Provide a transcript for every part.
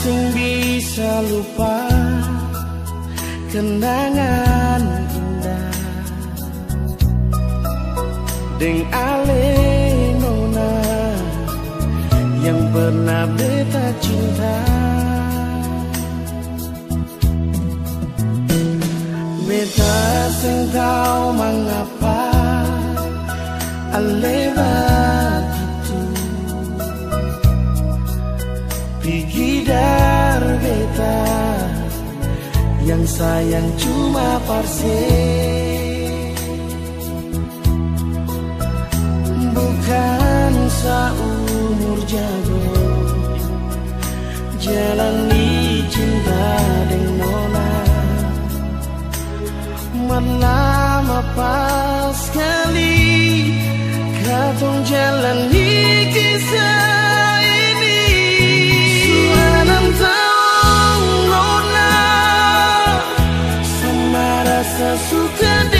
sing bisa lupa kenangan indah. Deng ale nona yang pernah beta cinta. Beta sing tahu mengapa aleva sayang cuma parse Bukan seumur jago. Jalani cinta dengan nona. Melama pas sekali Katong jalani kisah sesuka dan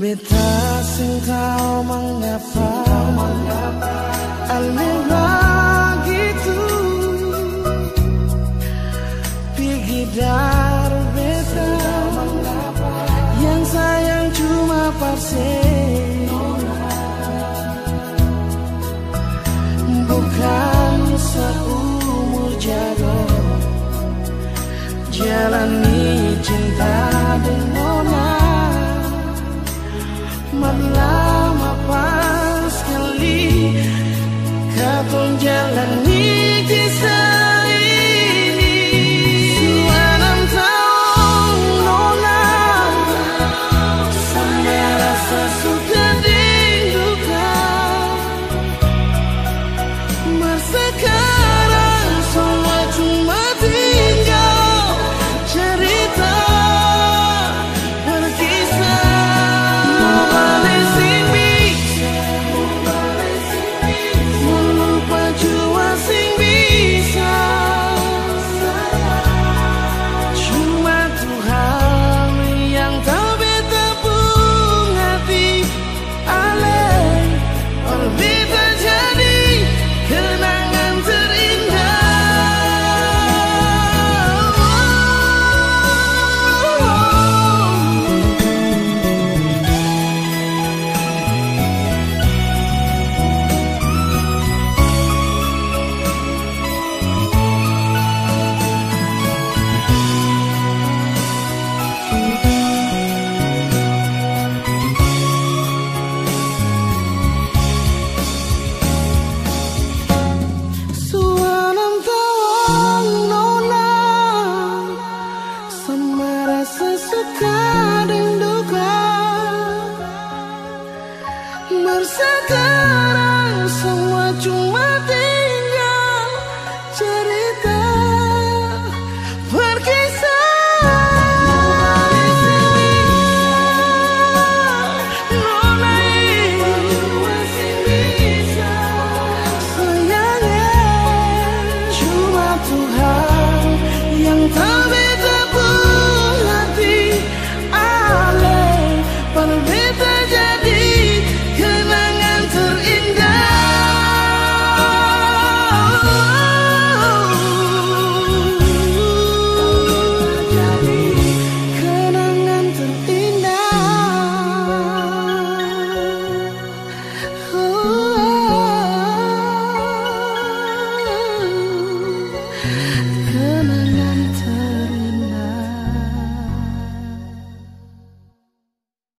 Beta sing tahu mengapa Aneh begitu Pergi dari beta Yang sayang cuma parse Lama pas sekali Kau jalani Sekarang semua cuma